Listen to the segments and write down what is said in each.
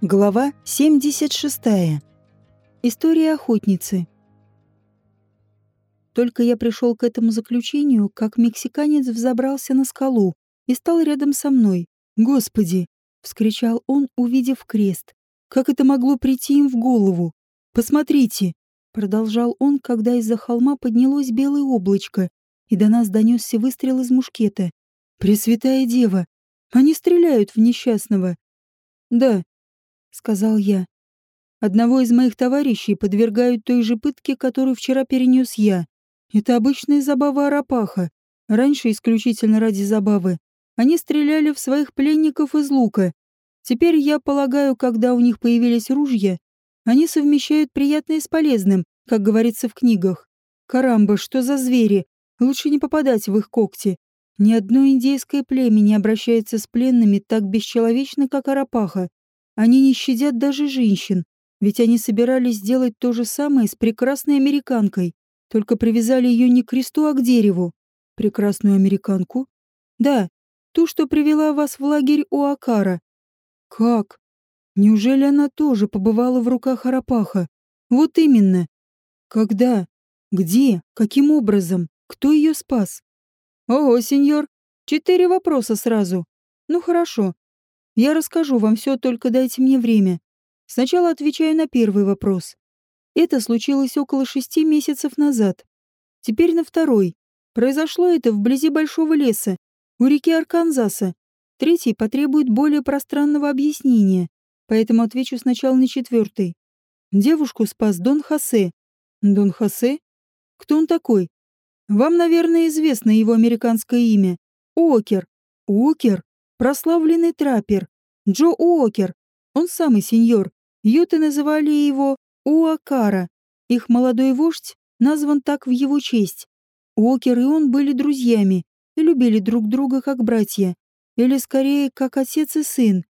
Глава 76. История охотницы. Только я пришел к этому заключению, как мексиканец взобрался на скалу и стал рядом со мной. «Господи!» — вскричал он, увидев крест. «Как это могло прийти им в голову? Посмотрите!» — продолжал он, когда из-за холма поднялось белое облачко, и до нас донесся выстрел из мушкета. «Пресвятая Дева! Они стреляют в несчастного!» «Да, — сказал я. «Одного из моих товарищей подвергают той же пытке, которую вчера перенес я. Это обычная забава Арапаха. Раньше исключительно ради забавы. Они стреляли в своих пленников из лука. Теперь, я полагаю, когда у них появились ружья, они совмещают приятное с полезным, как говорится в книгах. Карамба, что за звери? Лучше не попадать в их когти. Ни одно индейское племя не обращается с пленными так бесчеловечно, как Арапаха. Они не щадят даже женщин, ведь они собирались сделать то же самое с прекрасной американкой, только привязали ее не к кресту, а к дереву. Прекрасную американку? Да, ту, что привела вас в лагерь у Акара. Как? Неужели она тоже побывала в руках Арапаха? Вот именно. Когда? Где? Каким образом? Кто ее спас? О, сеньор, четыре вопроса сразу. Ну хорошо, я расскажу вам все, только дайте мне время. Сначала отвечаю на первый вопрос. Это случилось около шести месяцев назад. Теперь на второй. Произошло это вблизи большого леса, у реки Арканзаса. Третий потребует более пространного объяснения, поэтому отвечу сначала на четвертый. Девушку спас Дон Хосе. Дон Хосе? Кто он такой? Вам, наверное, известно его американское имя. Окер. Окер? Прославленный траппер Джо Уокер, он самый сеньор. Юты называли его Уакара. Их молодой вождь назван так в его честь. Уокер и он были друзьями и любили друг друга как братья, или скорее как отец и сын.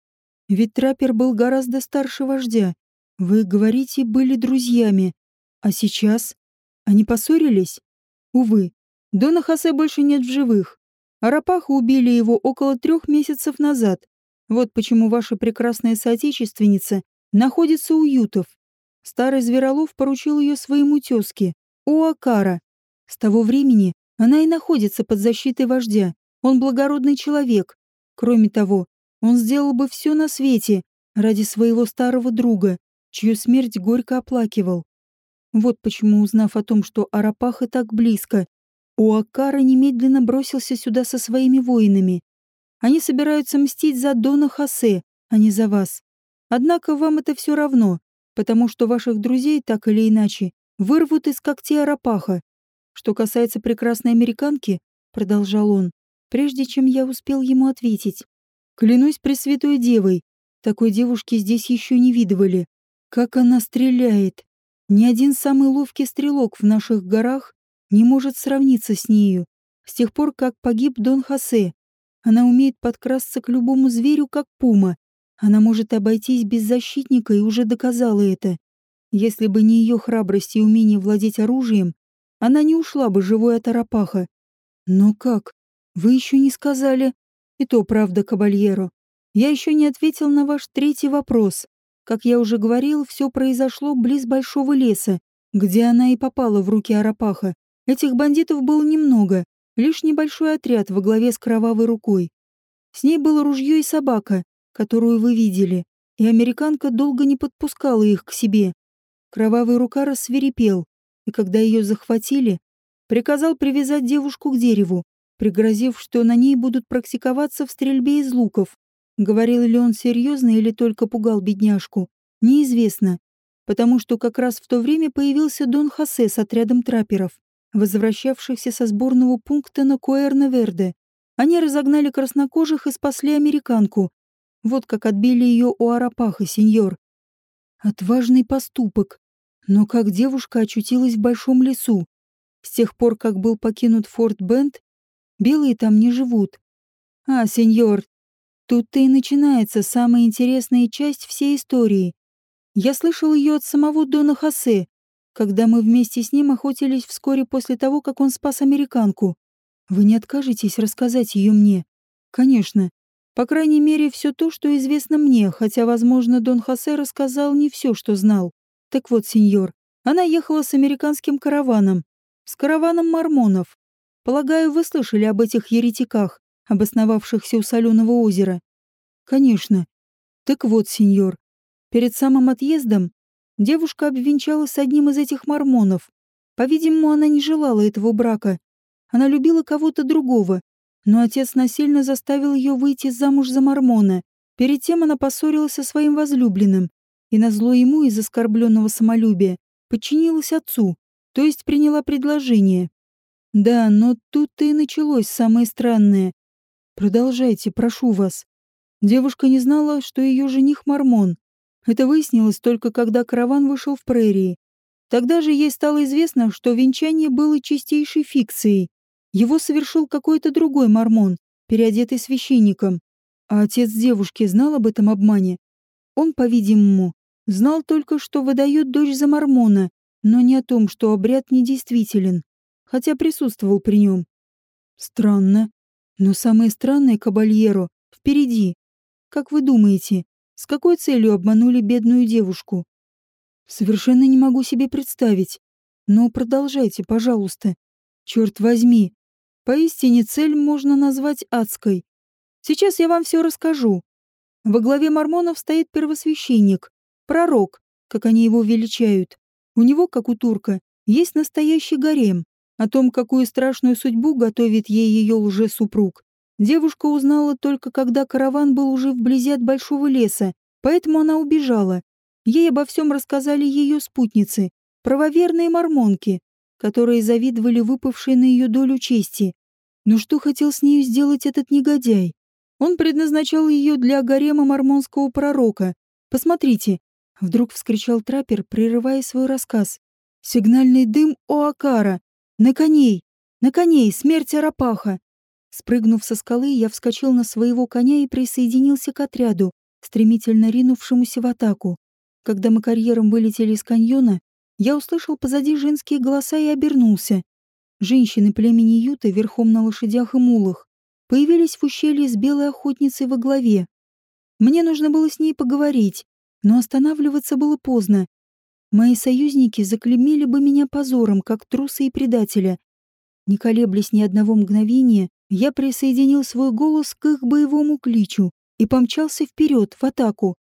Ведь траппер был гораздо старше вождя. Вы говорите, были друзьями. А сейчас? Они поссорились? Увы, Дона Хосе больше нет в живых. Арапаха убили его около трех месяцев назад. Вот почему ваша прекрасная соотечественница находится у ютов. Старый Зверолов поручил ее своему тезке, Уакара. С того времени она и находится под защитой вождя. Он благородный человек. Кроме того, он сделал бы все на свете ради своего старого друга, чью смерть горько оплакивал. Вот почему, узнав о том, что Арапаха так близко, Уакара немедленно бросился сюда со своими воинами. Они собираются мстить за Дона Хосе, а не за вас. Однако вам это все равно, потому что ваших друзей, так или иначе, вырвут из когтей Арапаха. Что касается прекрасной американки, продолжал он, прежде чем я успел ему ответить. Клянусь Пресвятой Девой, такой девушки здесь еще не видывали. Как она стреляет! Ни один самый ловкий стрелок в наших горах не может сравниться с нею. С тех пор, как погиб Дон Хосе, она умеет подкрасться к любому зверю, как пума. Она может обойтись без защитника и уже доказала это. Если бы не ее храбрость и умение владеть оружием, она не ушла бы живой от Арапаха. Но как? Вы еще не сказали. И то правда, кабальеро. Я еще не ответил на ваш третий вопрос. Как я уже говорил, все произошло близ большого леса, где она и попала в руки Арапаха. Этих бандитов было немного, лишь небольшой отряд во главе с кровавой рукой. С ней было ружье и собака, которую вы видели, и американка долго не подпускала их к себе. Кровавый рука рассверепел, и когда ее захватили, приказал привязать девушку к дереву, пригрозив, что на ней будут практиковаться в стрельбе из луков. Говорил ли он серьезно или только пугал бедняжку, неизвестно, потому что как раз в то время появился Дон Хосе с отрядом трапперов возвращавшихся со сборного пункта на Куэрне-Верде. Они разогнали краснокожих и спасли американку. Вот как отбили ее у Арапаха, сеньор. Отважный поступок. Но как девушка очутилась в большом лесу? С тех пор, как был покинут Форт Бенд, белые там не живут. А, сеньор, тут-то и начинается самая интересная часть всей истории. Я слышал ее от самого Дона Хосе, когда мы вместе с ним охотились вскоре после того, как он спас американку. Вы не откажетесь рассказать ее мне? Конечно. По крайней мере, все то, что известно мне, хотя, возможно, Дон Хосе рассказал не все, что знал. Так вот, сеньор, она ехала с американским караваном. С караваном мормонов. Полагаю, вы слышали об этих еретиках, обосновавшихся у соленого озера. Конечно. Так вот, сеньор, перед самым отъездом девушка обвенчалась с одним из этих мормонов. По-видимому, она не желала этого брака. Она любила кого-то другого, но отец насильно заставил ее выйти замуж за мормона. Перед тем она поссорилась со своим возлюбленным, и назло ему из оскорбленного самолюбия подчинилась отцу, то есть приняла предложение. Да, но тут-то и началось самое странное. Продолжайте, прошу вас. Девушка не знала, что ее жених мормон. Это выяснилось только когда караван вышел в прерии. Тогда же ей стало известно, что венчание было чистейшей фикцией. Его совершил какой-то другой мормон, переодетый священником. А отец девушки знал об этом обмане. Он, по-видимому, знал только, что выдает дочь за мормона, но не о том, что обряд недействителен, хотя присутствовал при нем. Странно. Но самое странное, Кабальеро, впереди. Как вы думаете, с какой целью обманули бедную девушку? Совершенно не могу себе представить. Но продолжайте, пожалуйста. Черт возьми. Поистине цель можно назвать адской. Сейчас я вам все расскажу. Во главе мормонов стоит первосвященник, пророк, как они его величают. У него, как у турка, есть настоящий гарем. О том, какую страшную судьбу готовит ей ее лжесупруг, девушка узнала только когда караван был уже вблизи от большого леса, поэтому она убежала. Ей обо всем рассказали ее спутницы, правоверные мормонки, которые завидовали выпавшей на ее долю чести. Но что хотел с нею сделать этот негодяй? Он предназначал ее для гарема мормонского пророка. Посмотрите, Вдруг вскричал траппер, прерывая свой рассказ. «Сигнальный дым Оакара! На коней! На коней! Смерть Арапаха!» Спрыгнув со скалы, я вскочил на своего коня и присоединился к отряду, стремительно ринувшемуся в атаку. Когда мы карьером вылетели из каньона, я услышал позади женские голоса и обернулся. Женщины племени Юта верхом на лошадях и мулах появились в ущелье с белой охотницей во главе. Мне нужно было с ней поговорить, но останавливаться было поздно. Мои союзники заклемили бы меня позором, как труса и предателя. Не колеблясь ни одного мгновения, я присоединил свой голос к их боевому кличу и помчался вперед, в атаку.